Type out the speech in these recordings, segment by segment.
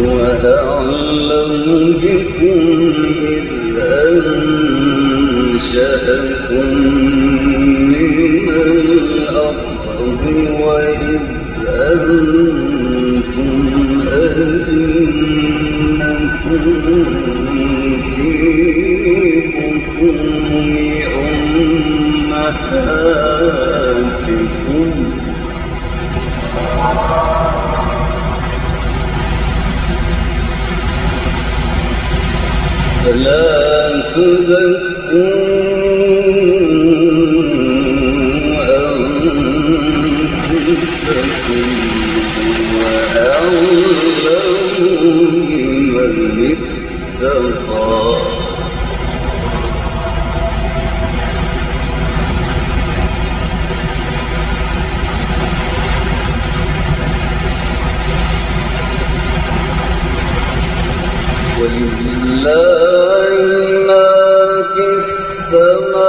وأعلم بكم إذ أنشأكم من الأرض وإذ أنتم أجنكم في بطون أمهاتكم فلا تزكوا أنفسكم وأعلموا بمن اتقى ولله ما في السماوات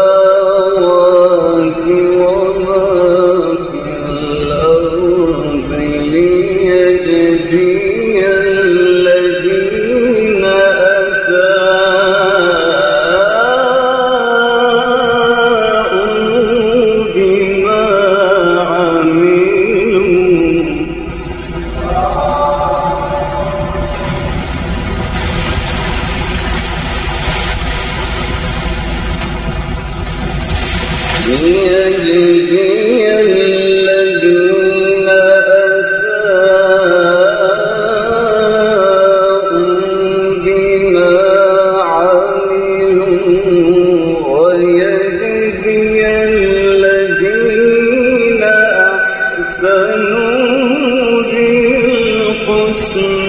the.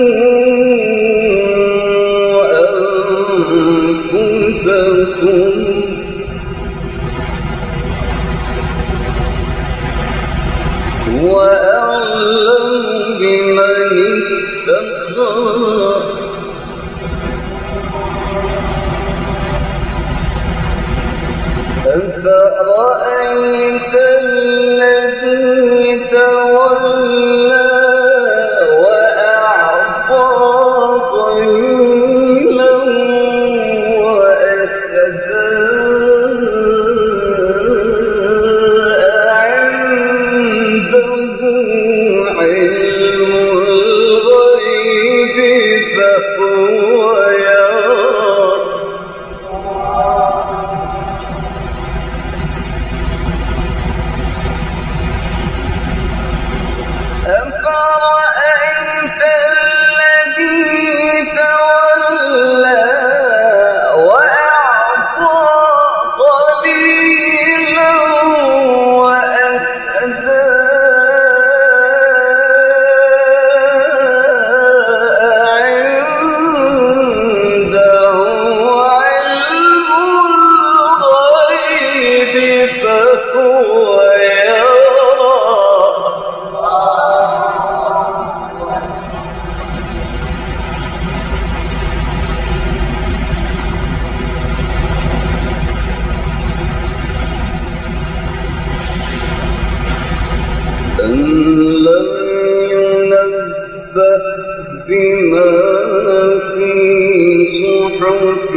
يكون في صحف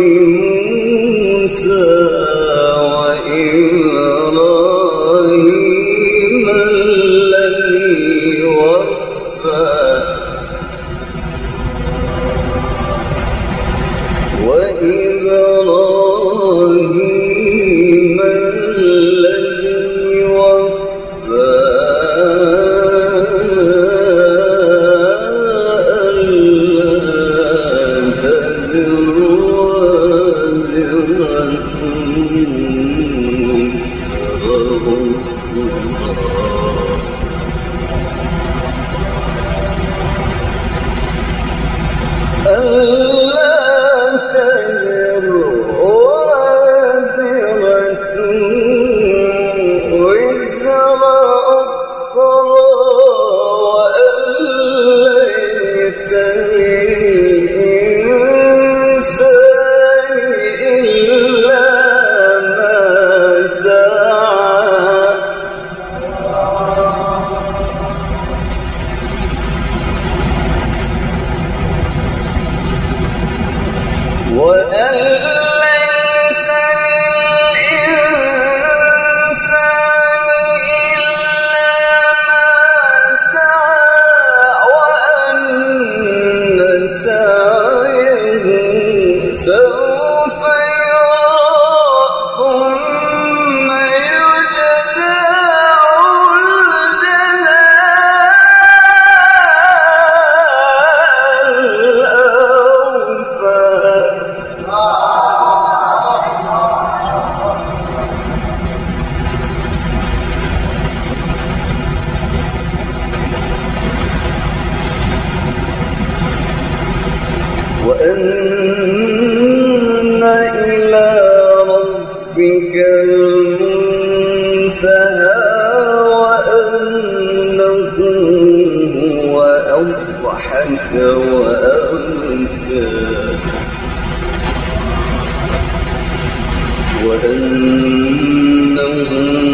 وأن إلى ربك المنتهى وأنه هو أضحك وأبكى وأنه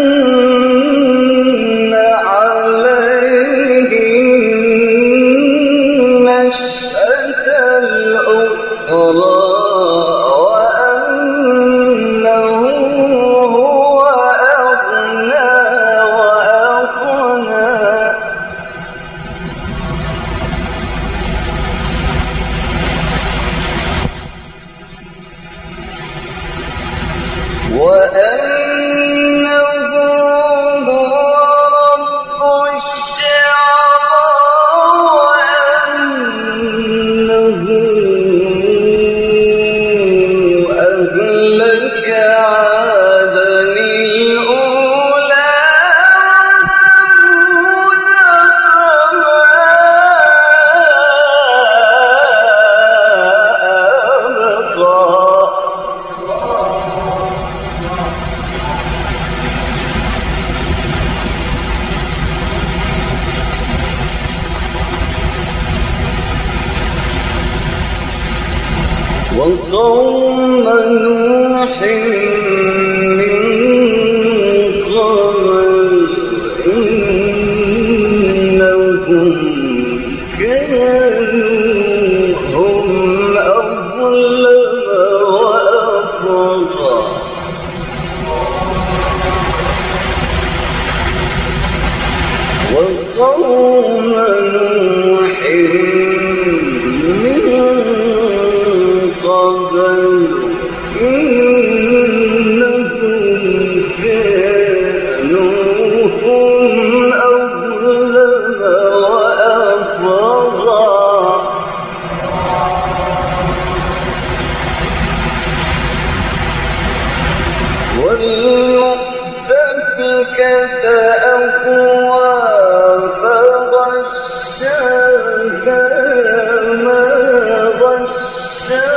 وقوم نوح والمؤتفكة أهوى فغشاها ما غشا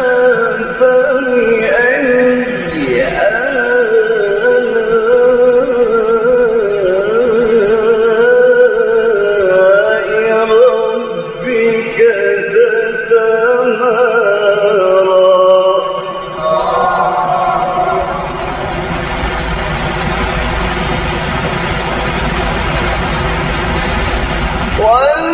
One